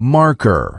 marker.